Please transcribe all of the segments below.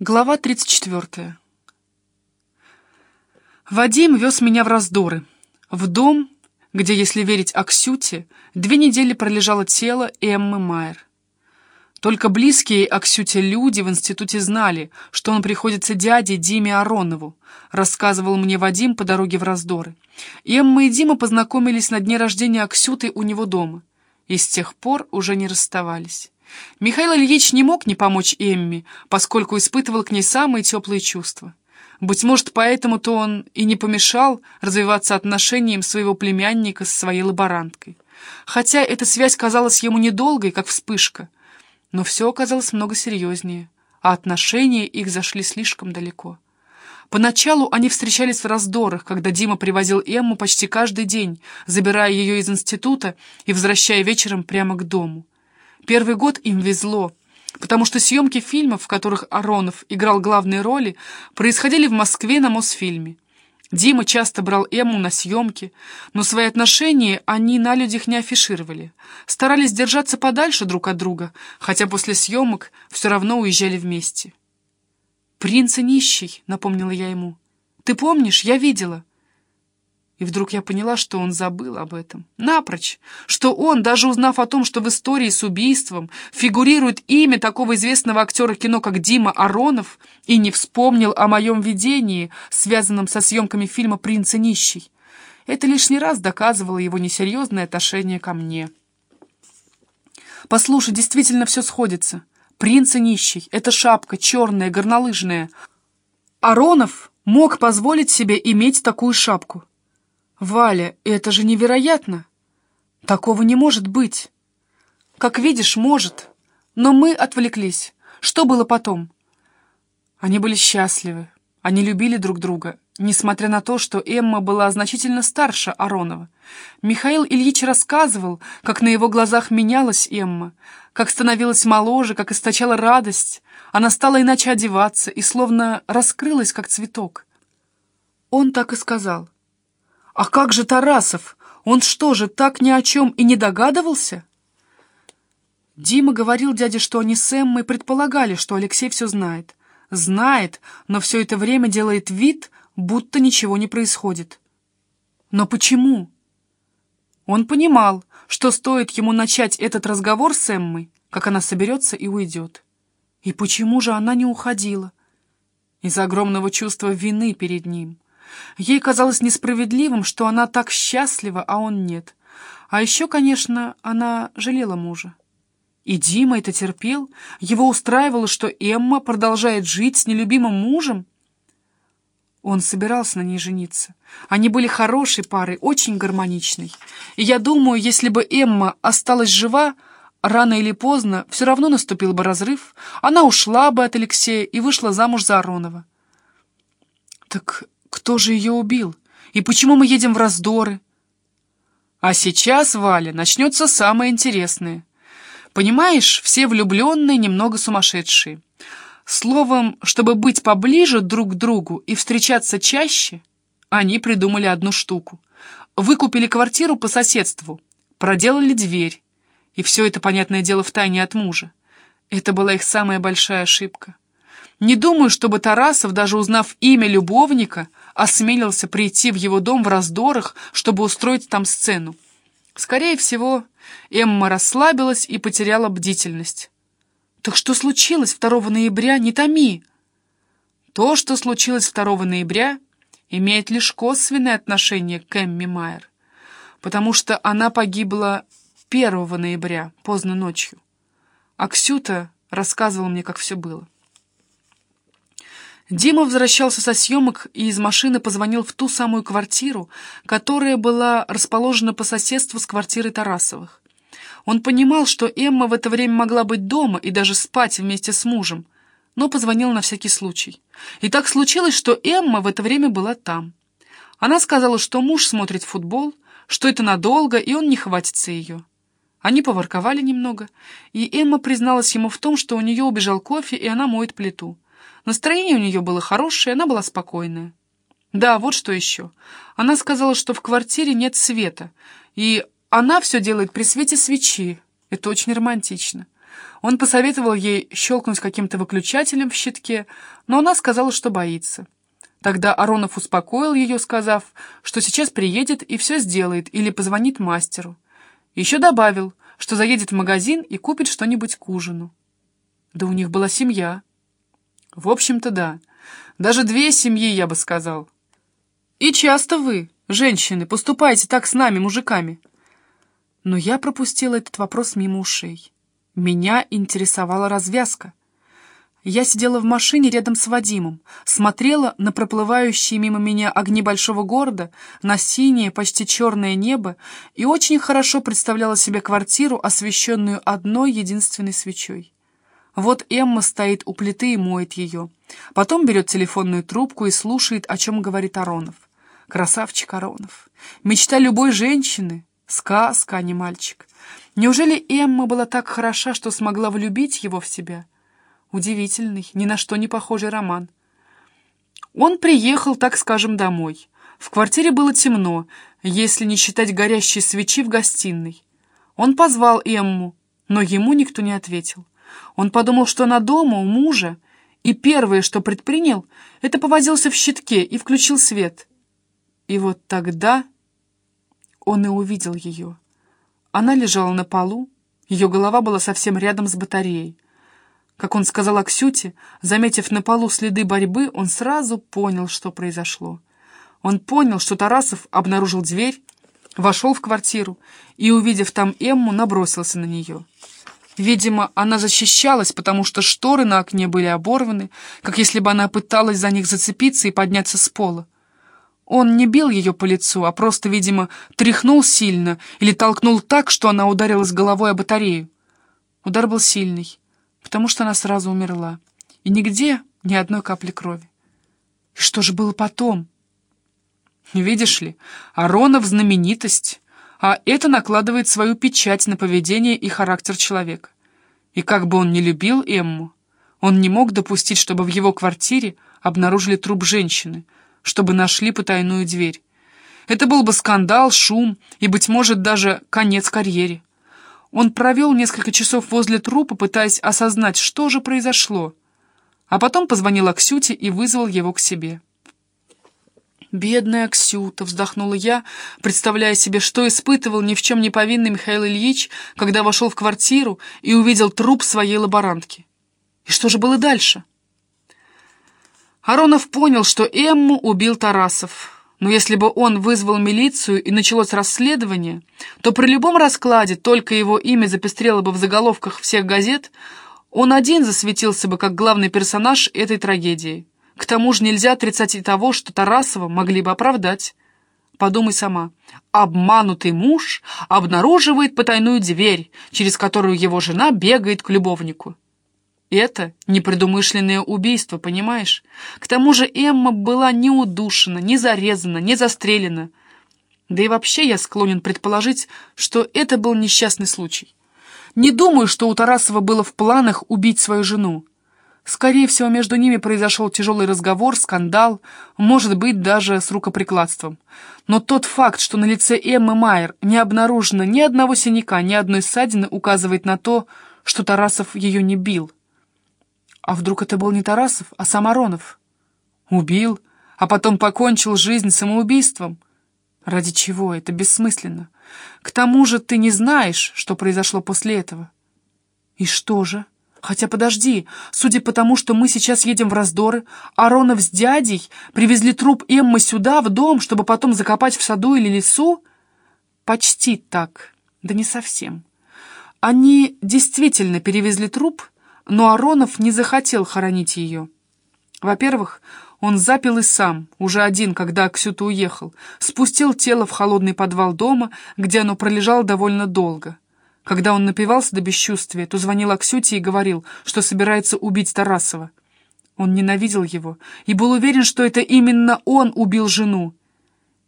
Глава 34. Вадим вез меня в раздоры. В дом, где, если верить Аксюте, две недели пролежало тело Эммы Майер. Только близкие Аксюте люди в институте знали, что он приходится дяде Диме Аронову, рассказывал мне Вадим по дороге в раздоры. Эмма и Дима познакомились на дне рождения Аксюты у него дома и с тех пор уже не расставались. Михаил Ильич не мог не помочь Эмме, поскольку испытывал к ней самые теплые чувства. Быть может, поэтому-то он и не помешал развиваться отношениям своего племянника с своей лаборанткой. Хотя эта связь казалась ему недолгой, как вспышка, но все оказалось много серьезнее, а отношения их зашли слишком далеко. Поначалу они встречались в раздорах, когда Дима привозил Эмму почти каждый день, забирая ее из института и возвращая вечером прямо к дому. Первый год им везло, потому что съемки фильмов, в которых Аронов играл главные роли, происходили в Москве на Мосфильме. Дима часто брал Эмму на съемки, но свои отношения они на людях не афишировали. Старались держаться подальше друг от друга, хотя после съемок все равно уезжали вместе. «Принц и нищий», — напомнила я ему. «Ты помнишь? Я видела». И вдруг я поняла, что он забыл об этом. Напрочь. Что он, даже узнав о том, что в истории с убийством фигурирует имя такого известного актера кино, как Дима Аронов, и не вспомнил о моем видении, связанном со съемками фильма «Принц и нищий». Это лишний раз доказывало его несерьезное отношение ко мне. «Послушай, действительно все сходится. Принц и нищий — это шапка, черная, горнолыжная. Аронов мог позволить себе иметь такую шапку. «Валя, это же невероятно! Такого не может быть!» «Как видишь, может. Но мы отвлеклись. Что было потом?» Они были счастливы. Они любили друг друга, несмотря на то, что Эмма была значительно старше Аронова. Михаил Ильич рассказывал, как на его глазах менялась Эмма, как становилась моложе, как источала радость. Она стала иначе одеваться и словно раскрылась, как цветок. Он так и сказал — «А как же Тарасов? Он что же, так ни о чем и не догадывался?» Дима говорил дяде, что они с Эммой предполагали, что Алексей все знает. Знает, но все это время делает вид, будто ничего не происходит. Но почему? Он понимал, что стоит ему начать этот разговор с Эммой, как она соберется и уйдет. И почему же она не уходила? Из-за огромного чувства вины перед ним. Ей казалось несправедливым, что она так счастлива, а он нет. А еще, конечно, она жалела мужа. И Дима это терпел. Его устраивало, что Эмма продолжает жить с нелюбимым мужем. Он собирался на ней жениться. Они были хорошей парой, очень гармоничной. И я думаю, если бы Эмма осталась жива, рано или поздно все равно наступил бы разрыв. Она ушла бы от Алексея и вышла замуж за Аронова. Так кто же ее убил? И почему мы едем в раздоры? А сейчас, Валя, начнется самое интересное. Понимаешь, все влюбленные немного сумасшедшие. Словом, чтобы быть поближе друг к другу и встречаться чаще, они придумали одну штуку. Выкупили квартиру по соседству, проделали дверь. И все это, понятное дело, в тайне от мужа. Это была их самая большая ошибка. Не думаю, чтобы Тарасов, даже узнав имя любовника, осмелился прийти в его дом в раздорах, чтобы устроить там сцену. Скорее всего, Эмма расслабилась и потеряла бдительность. «Так что случилось 2 ноября? Не томи!» То, что случилось 2 ноября, имеет лишь косвенное отношение к Эмми Майер, потому что она погибла 1 ноября, поздно ночью. Аксюта рассказывал мне, как все было. Дима возвращался со съемок и из машины позвонил в ту самую квартиру, которая была расположена по соседству с квартирой Тарасовых. Он понимал, что Эмма в это время могла быть дома и даже спать вместе с мужем, но позвонил на всякий случай. И так случилось, что Эмма в это время была там. Она сказала, что муж смотрит футбол, что это надолго, и он не хватится ее. Они поворковали немного, и Эмма призналась ему в том, что у нее убежал кофе, и она моет плиту. Настроение у нее было хорошее, она была спокойная. Да, вот что еще. Она сказала, что в квартире нет света, и она все делает при свете свечи. Это очень романтично. Он посоветовал ей щелкнуть каким-то выключателем в щитке, но она сказала, что боится. Тогда Аронов успокоил ее, сказав, что сейчас приедет и все сделает или позвонит мастеру. Еще добавил, что заедет в магазин и купит что-нибудь к ужину. Да у них была семья. В общем-то, да. Даже две семьи, я бы сказал. И часто вы, женщины, поступаете так с нами, мужиками. Но я пропустила этот вопрос мимо ушей. Меня интересовала развязка. Я сидела в машине рядом с Вадимом, смотрела на проплывающие мимо меня огни большого города, на синее, почти черное небо и очень хорошо представляла себе квартиру, освещенную одной единственной свечой. Вот Эмма стоит у плиты и моет ее. Потом берет телефонную трубку и слушает, о чем говорит Аронов. Красавчик Аронов. Мечта любой женщины. Сказка, а не мальчик. Неужели Эмма была так хороша, что смогла влюбить его в себя? Удивительный, ни на что не похожий роман. Он приехал, так скажем, домой. В квартире было темно, если не считать горящей свечи в гостиной. Он позвал Эмму, но ему никто не ответил. Он подумал, что она дома, у мужа, и первое, что предпринял, это повозился в щитке и включил свет. И вот тогда он и увидел ее. Она лежала на полу, ее голова была совсем рядом с батареей. Как он сказал Аксюте, заметив на полу следы борьбы, он сразу понял, что произошло. Он понял, что Тарасов обнаружил дверь, вошел в квартиру и, увидев там Эмму, набросился на нее. Видимо, она защищалась, потому что шторы на окне были оборваны, как если бы она пыталась за них зацепиться и подняться с пола. Он не бил ее по лицу, а просто, видимо, тряхнул сильно или толкнул так, что она ударилась головой о батарею. Удар был сильный, потому что она сразу умерла. И нигде ни одной капли крови. И что же было потом? Видишь ли, Аронов знаменитость, а это накладывает свою печать на поведение и характер человека. И как бы он ни любил Эмму, он не мог допустить, чтобы в его квартире обнаружили труп женщины — чтобы нашли потайную дверь. Это был бы скандал, шум и, быть может, даже конец карьере. Он провел несколько часов возле трупа, пытаясь осознать, что же произошло. А потом позвонил Аксюте и вызвал его к себе. «Бедная Аксюта!» — вздохнула я, представляя себе, что испытывал ни в чем не повинный Михаил Ильич, когда вошел в квартиру и увидел труп своей лаборантки. И что же было дальше? Аронов понял, что Эмму убил Тарасов. Но если бы он вызвал милицию и началось расследование, то при любом раскладе только его имя запестрело бы в заголовках всех газет, он один засветился бы как главный персонаж этой трагедии. К тому же нельзя отрицать и того, что Тарасова могли бы оправдать. Подумай сама. Обманутый муж обнаруживает потайную дверь, через которую его жена бегает к любовнику. Это непредумышленное убийство, понимаешь? К тому же Эмма была не удушена, не зарезана, не застрелена. Да и вообще я склонен предположить, что это был несчастный случай. Не думаю, что у Тарасова было в планах убить свою жену. Скорее всего, между ними произошел тяжелый разговор, скандал, может быть, даже с рукоприкладством. Но тот факт, что на лице Эммы Майер не обнаружено ни одного синяка, ни одной ссадины, указывает на то, что Тарасов ее не бил. А вдруг это был не Тарасов, а сам Аронов? Убил, а потом покончил жизнь самоубийством? Ради чего? Это бессмысленно. К тому же ты не знаешь, что произошло после этого. И что же? Хотя подожди, судя по тому, что мы сейчас едем в раздоры, Аронов с дядей привезли труп Эммы сюда, в дом, чтобы потом закопать в саду или лесу? Почти так, да не совсем. Они действительно перевезли труп но Аронов не захотел хоронить ее. Во-первых, он запил и сам, уже один, когда Аксюта уехал, спустил тело в холодный подвал дома, где оно пролежало довольно долго. Когда он напивался до бесчувствия, то звонил Аксюте и говорил, что собирается убить Тарасова. Он ненавидел его и был уверен, что это именно он убил жену.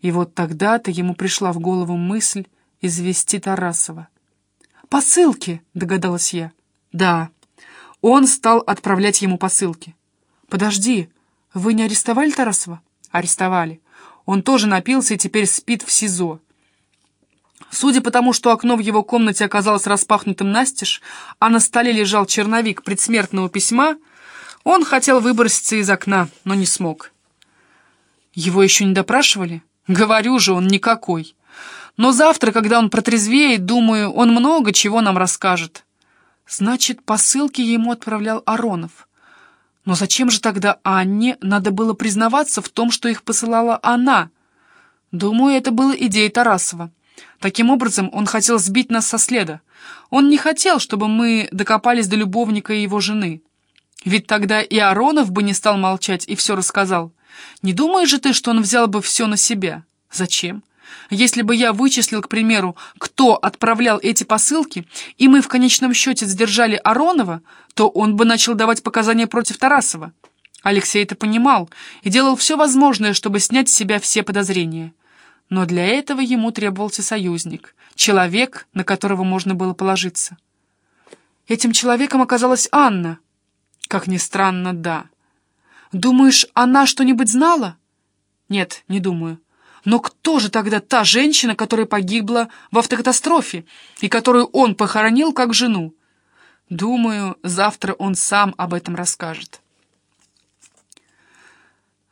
И вот тогда-то ему пришла в голову мысль извести Тарасова. «Посылки!» — догадалась я. «Да, он стал отправлять ему посылки. «Подожди, вы не арестовали Тарасова?» «Арестовали. Он тоже напился и теперь спит в СИЗО. Судя по тому, что окно в его комнате оказалось распахнутым настежь, а на столе лежал черновик предсмертного письма, он хотел выброситься из окна, но не смог. Его еще не допрашивали? Говорю же, он никакой. Но завтра, когда он протрезвеет, думаю, он много чего нам расскажет. Значит, посылки ему отправлял Аронов. Но зачем же тогда Анне надо было признаваться в том, что их посылала она? Думаю, это была идея Тарасова. Таким образом, он хотел сбить нас со следа. Он не хотел, чтобы мы докопались до любовника и его жены. Ведь тогда и Аронов бы не стал молчать и все рассказал. Не думаешь же ты, что он взял бы все на себя? Зачем? Если бы я вычислил, к примеру, кто отправлял эти посылки, и мы в конечном счете задержали Аронова, то он бы начал давать показания против Тарасова. Алексей это понимал и делал все возможное, чтобы снять с себя все подозрения. Но для этого ему требовался союзник, человек, на которого можно было положиться. Этим человеком оказалась Анна. Как ни странно, да. Думаешь, она что-нибудь знала? Нет, не думаю. Но кто же тогда та женщина, которая погибла в автокатастрофе и которую он похоронил как жену? Думаю, завтра он сам об этом расскажет.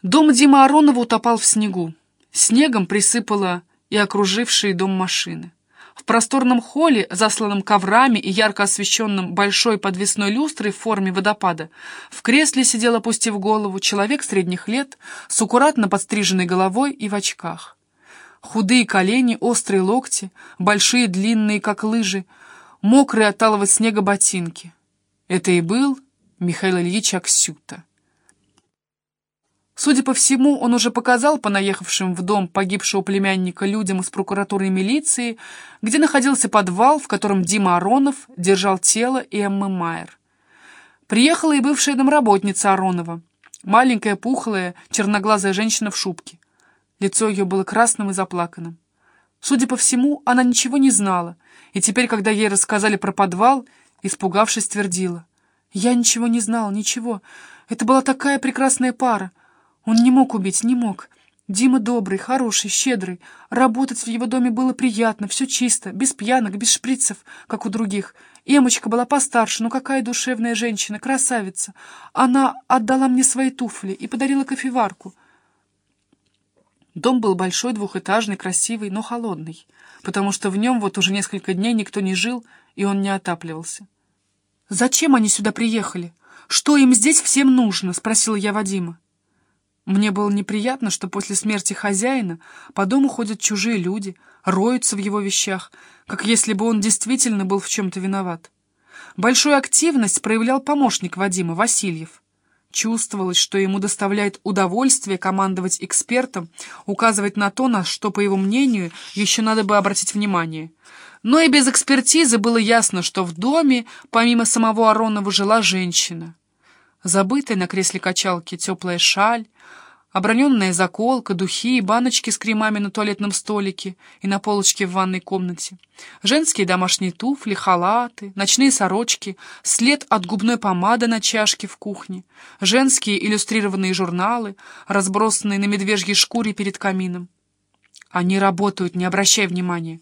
Дом Дима Аронова утопал в снегу. Снегом присыпало и окружившие дом машины. В просторном холле, засланном коврами и ярко освещенном большой подвесной люстрой в форме водопада, в кресле сидел, опустив голову, человек средних лет с аккуратно подстриженной головой и в очках. Худые колени, острые локти, большие длинные, как лыжи, мокрые от талого снега ботинки. Это и был Михаил Ильич Аксюта. Судя по всему, он уже показал по наехавшим в дом погибшего племянника людям из прокуратуры и милиции, где находился подвал, в котором Дима Аронов держал тело Эммы Майер. Приехала и бывшая домработница Аронова, маленькая, пухлая, черноглазая женщина в шубке. Лицо ее было красным и заплаканным. Судя по всему, она ничего не знала, и теперь, когда ей рассказали про подвал, испугавшись, твердила. «Я ничего не знала, ничего. Это была такая прекрасная пара. Он не мог убить, не мог. Дима добрый, хороший, щедрый. Работать в его доме было приятно, все чисто, без пьянок, без шприцев, как у других. Эмочка была постарше, но какая душевная женщина, красавица. Она отдала мне свои туфли и подарила кофеварку. Дом был большой, двухэтажный, красивый, но холодный, потому что в нем вот уже несколько дней никто не жил, и он не отапливался. «Зачем они сюда приехали? Что им здесь всем нужно?» — спросила я Вадима. Мне было неприятно, что после смерти хозяина по дому ходят чужие люди, роются в его вещах, как если бы он действительно был в чем-то виноват. Большую активность проявлял помощник Вадима, Васильев. Чувствовалось, что ему доставляет удовольствие командовать экспертом, указывать на то, на что, по его мнению, еще надо бы обратить внимание. Но и без экспертизы было ясно, что в доме, помимо самого Аронова, жила женщина. Забытая на кресле качалки теплая шаль, оброненная заколка, духи и баночки с кремами на туалетном столике и на полочке в ванной комнате, женские домашние туфли, халаты, ночные сорочки, след от губной помады на чашке в кухне, женские иллюстрированные журналы, разбросанные на медвежьей шкуре перед камином. Они работают, не обращай внимания.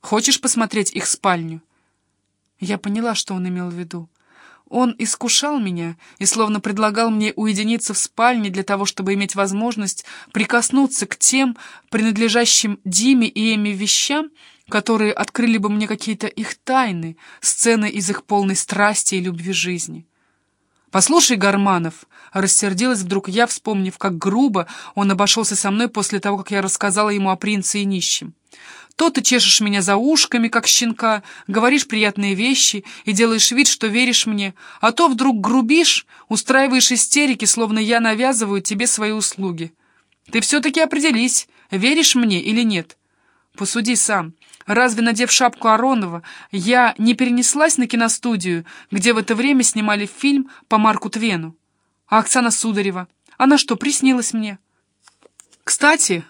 Хочешь посмотреть их спальню? Я поняла, что он имел в виду. Он искушал меня и словно предлагал мне уединиться в спальне для того, чтобы иметь возможность прикоснуться к тем, принадлежащим Диме и Эми вещам, которые открыли бы мне какие-то их тайны, сцены из их полной страсти и любви жизни. «Послушай, Гарманов!» — рассердилась вдруг я, вспомнив, как грубо он обошелся со мной после того, как я рассказала ему о принце и нищем. То ты чешешь меня за ушками, как щенка, говоришь приятные вещи и делаешь вид, что веришь мне, а то вдруг грубишь, устраиваешь истерики, словно я навязываю тебе свои услуги. Ты все-таки определись, веришь мне или нет. Посуди сам. Разве, надев шапку Аронова, я не перенеслась на киностудию, где в это время снимали фильм по Марку Твену? А Оксана Сударева? Она что, приснилась мне? Кстати,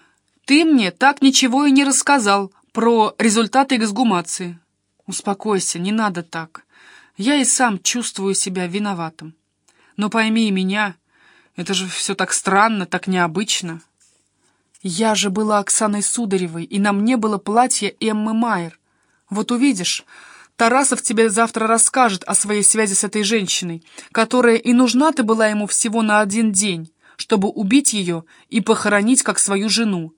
ты мне так ничего и не рассказал про результаты эксгумации. Успокойся, не надо так. Я и сам чувствую себя виноватым. Но пойми меня, это же все так странно, так необычно. Я же была Оксаной Сударевой, и на мне было платье Эммы Майер. Вот увидишь, Тарасов тебе завтра расскажет о своей связи с этой женщиной, которая и нужна ты была ему всего на один день, чтобы убить ее и похоронить как свою жену,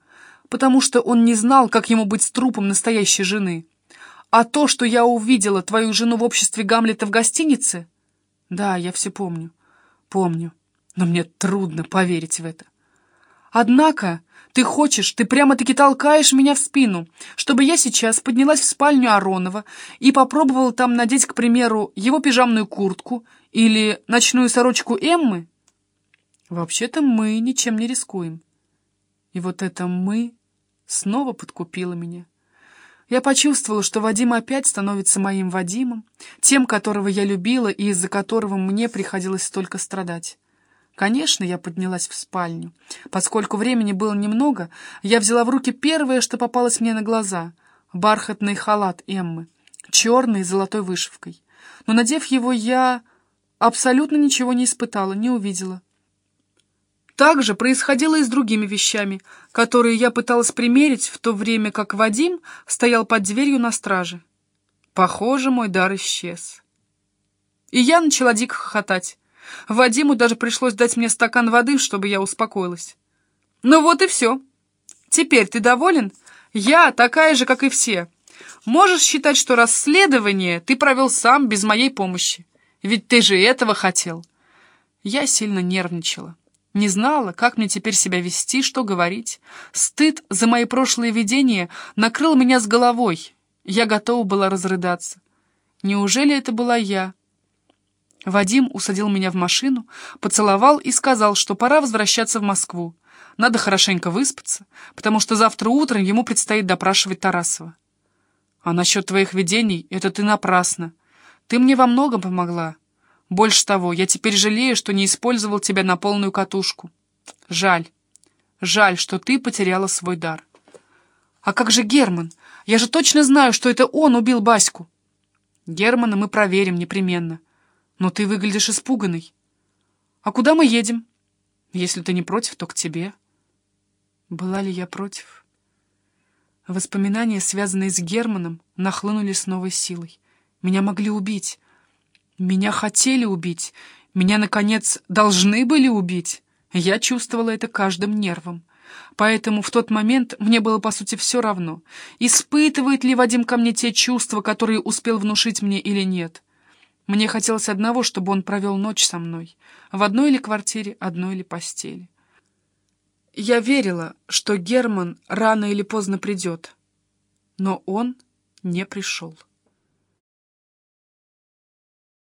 потому что он не знал, как ему быть с трупом настоящей жены. А то, что я увидела твою жену в обществе Гамлета в гостинице... Да, я все помню, помню, но мне трудно поверить в это. Однако ты хочешь, ты прямо-таки толкаешь меня в спину, чтобы я сейчас поднялась в спальню Аронова и попробовала там надеть, к примеру, его пижамную куртку или ночную сорочку Эммы? Вообще-то мы ничем не рискуем. И вот это «мы» снова подкупило меня. Я почувствовала, что Вадим опять становится моим Вадимом, тем, которого я любила и из-за которого мне приходилось столько страдать. Конечно, я поднялась в спальню. Поскольку времени было немного, я взяла в руки первое, что попалось мне на глаза — бархатный халат Эммы, черный с золотой вышивкой. Но, надев его, я абсолютно ничего не испытала, не увидела. Так же происходило и с другими вещами, которые я пыталась примерить в то время, как Вадим стоял под дверью на страже. Похоже, мой дар исчез. И я начала дико хохотать. Вадиму даже пришлось дать мне стакан воды, чтобы я успокоилась. Ну вот и все. Теперь ты доволен? Я такая же, как и все. Можешь считать, что расследование ты провел сам без моей помощи. Ведь ты же этого хотел. Я сильно нервничала. Не знала, как мне теперь себя вести, что говорить. Стыд за мои прошлые видения накрыл меня с головой. Я готова была разрыдаться. Неужели это была я? Вадим усадил меня в машину, поцеловал и сказал, что пора возвращаться в Москву. Надо хорошенько выспаться, потому что завтра утром ему предстоит допрашивать Тарасова. А насчет твоих видений это ты напрасно. Ты мне во многом помогла. Больше того, я теперь жалею, что не использовал тебя на полную катушку. Жаль. Жаль, что ты потеряла свой дар. А как же Герман? Я же точно знаю, что это он убил Баську. Германа мы проверим непременно. Но ты выглядишь испуганной. А куда мы едем? Если ты не против, то к тебе. Была ли я против? Воспоминания, связанные с Германом, нахлынули с новой силой. Меня могли убить. Меня хотели убить. Меня, наконец, должны были убить. Я чувствовала это каждым нервом. Поэтому в тот момент мне было, по сути, все равно, испытывает ли Вадим ко мне те чувства, которые успел внушить мне или нет. Мне хотелось одного, чтобы он провел ночь со мной, в одной или квартире, одной или постели. Я верила, что Герман рано или поздно придет, но он не пришел.